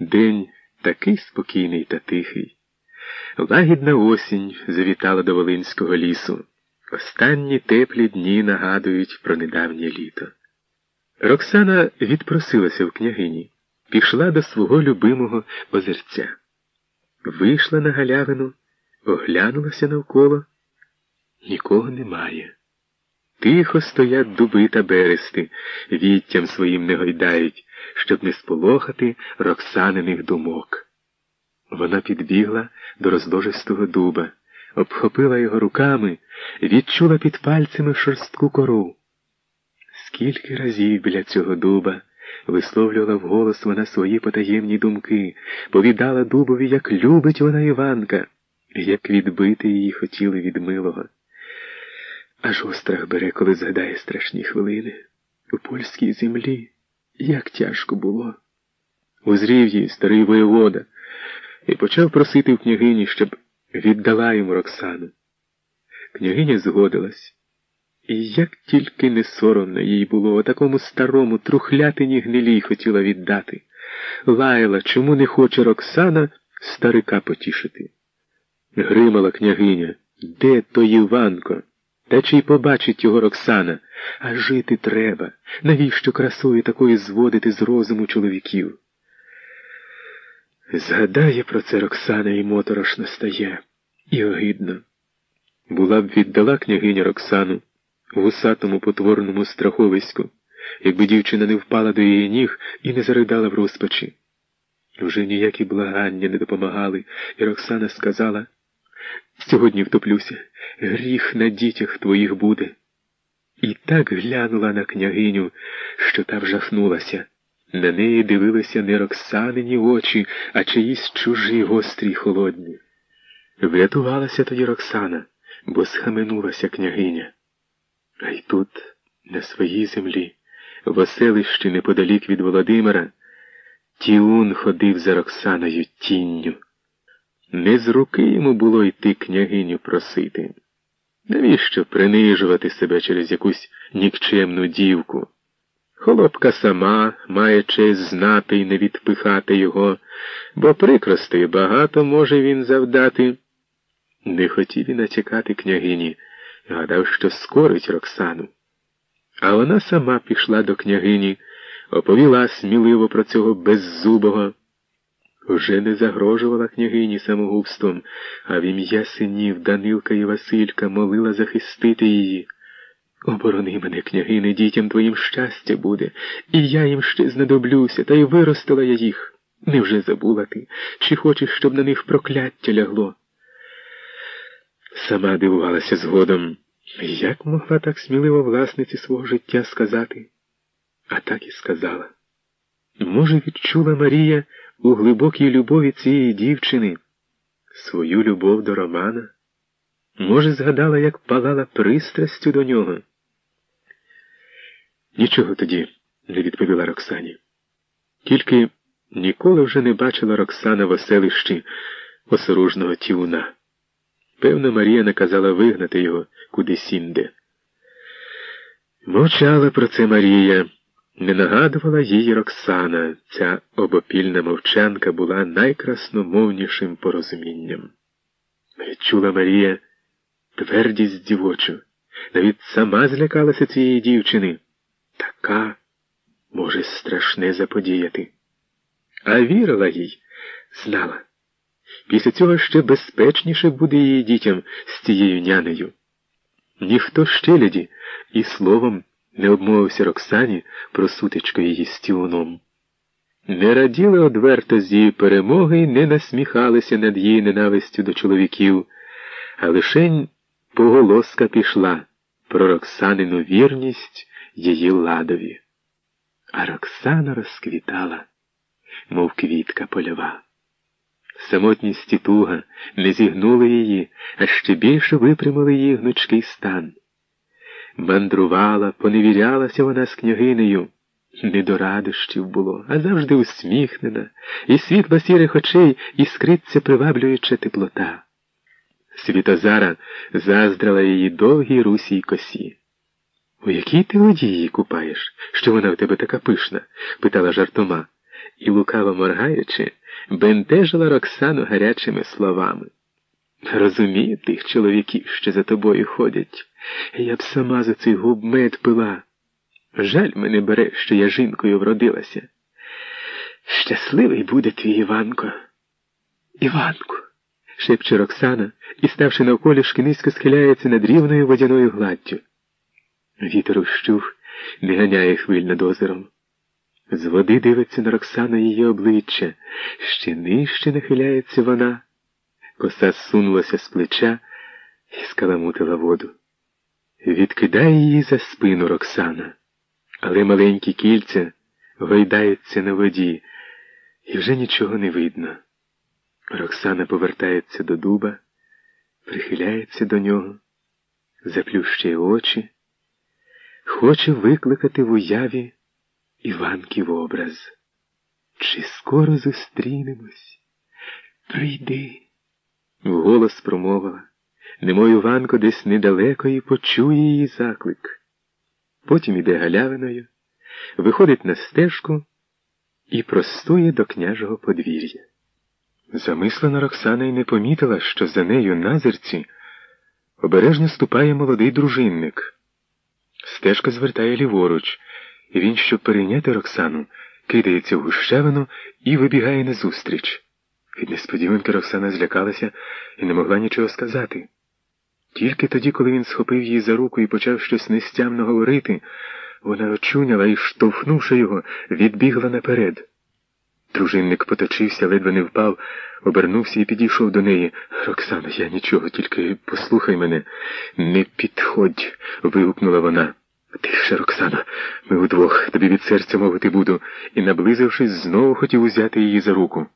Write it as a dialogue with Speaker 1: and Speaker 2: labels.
Speaker 1: День такий спокійний та тихий. Лагідна осінь завітала до Волинського лісу. Останні теплі дні нагадують про недавнє літо. Роксана відпросилася в княгині, пішла до свого любимого озерця. Вийшла на галявину, оглянулася навколо. Нікого немає. Тихо стоять дуби та берести, віттям своїм не гойдають, щоб не сполохати Роксаниних думок. Вона підбігла до розложистого дуба, обхопила його руками, відчула під пальцями шорстку кору. Скільки разів біля цього дуба висловлювала вголос вона свої потаємні думки, повідала дубові, як любить вона Іванка, як відбити її хотіли від милого. Аж острах бере, коли згадає страшні хвилини. У польській землі як тяжко було. Узрів її старий воєвода і почав просити в княгині, щоб віддала йому Роксану. Княгиня згодилась. І як тільки не соромно їй було, о такому старому трухлятині гнилій хотіла віддати. Лаяла, чому не хоче Роксана старика потішити. Гримала княгиня, де той Іванко? Та чи й побачить його Роксана? А жити треба. Навіщо красою такої зводити з розуму чоловіків? Згадає про це Роксана і моторошно стає, і огидно. Була б віддала княгиня Роксану гусатому потворному страховиську, якби дівчина не впала до її ніг і не заридала в розпачі. Вже ніякі благання не допомагали, і Роксана сказала Сьогодні втоплюся, гріх на дітях твоїх буде. І так глянула на княгиню, що та вжахнулася. На неї дивилися не Роксанині очі, а чиїсь чужі гострі й холодні. Врятувалася тоді Роксана, бо схаменулася княгиня. А й тут, на своїй землі, в оселищі неподалік від Володимира, Тіун ходив за Роксаною тінню. Не з руки йому було йти княгиню просити. Навіщо принижувати себе через якусь нікчемну дівку? Холопка сама має честь знати і не відпихати його, бо прикростей багато може він завдати. Не хотів і натякати княгині, гадав, що скорить Роксану. А вона сама пішла до княгині, оповіла сміливо про цього беззубого. Вже не загрожувала княгині самогубством, а в ім'я синів Данилка і Василька молила захистити її. Оборони мене, княгине, дітям твоїм щастя буде, і я їм ще знадоблюся, та й виростила я їх. Невже забула ти, чи хочеш, щоб на них прокляття лягло? Сама дивувалася згодом, як могла так сміливо власниці свого життя сказати? А так і сказала. Може, відчула Марія у глибокій любові цієї дівчини свою любов до Романа? Може, згадала, як палала пристрастю до нього? Нічого тоді не відповіла Роксані. Тільки ніколи вже не бачила Роксана в оселищі осоружного тіуна. Певно, Марія наказала вигнати його кудись інде. Мовчала про це Марія. Не нагадувала їй Роксана, ця обопільна мовчанка була найкрасномовнішим порозумінням. Відчула Марія твердість дівочу, навіть сама злякалася цієї дівчини. Така може страшне заподіяти. А вірила їй, знала. Після цього ще безпечніше буде її дітям з цією нянею. Ніхто ще леді і словом не обмовився Роксані про сутичку її з Тіуном. Не раділи одверто з її перемоги і не насміхалися над її ненавистю до чоловіків, а лишень поголоска пішла про Роксанину вірність її ладові. А Роксана розквітала, мов квітка польова. Самотність і туга не зігнули її, а ще більше випрямили її гнучкий стан. Мандрувала, поневірялася вона з княгинею. Не до радощів було, а завжди усміхнена, і світло сірих очей іскриться приваблююча теплота. Світозара заздрала її довгій русій косі. У якій ти воді її купаєш, що вона в тебе така пишна? питала жартома, і, лукаво моргаючи, бентежила Роксану гарячими словами. Розумію тих чоловіків, що за тобою ходять. Я б сама за цей губ мед пила. Жаль мене бере, що я жінкою вродилася. Щасливий буде твій Іванко. Іванку, шепче Роксана і, ставши навколішки, низько схиляється над рівною водяною гладдю. Вітер ущух, не ганяє хвиль над озером. З води дивиться на Роксану її обличчя, ще нижче нахиляється вона. Коса сунулася з плеча і скаламутила воду. Відкидає її за спину Роксана, але маленькі кільця гойдаються на воді, і вже нічого не видно. Роксана повертається до дуба, прихиляється до нього, заплющує очі, хоче викликати в уяві Іванків образ. Чи скоро зустрінемось? Прийди. Вголос промовила, немов Іванко десь недалеко і почує її заклик. Потім іде галявиною, виходить на стежку і простує до княжого подвір'я. Замислена Роксана й не помітила, що за нею на зерці обережно ступає молодий дружинник. Стежка звертає ліворуч, і він, щоб перейняти Роксану, кидається в гущавину і вибігає назустріч. Від несподіванки Роксана злякалася і не могла нічого сказати. Тільки тоді, коли він схопив її за руку і почав щось нестямно говорити, вона очуняла і, штовхнувши його, відбігла наперед. Дружинник поточився, ледве не впав, обернувся і підійшов до неї. Роксано, я нічого, тільки послухай мене. Не підходь. вигукнула вона. Тихше, Роксана, ми удвох тобі від серця мовити буду, і, наблизившись, знову хотів узяти її за руку.